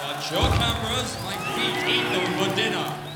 Watch your cameras, my feet eat them for dinner.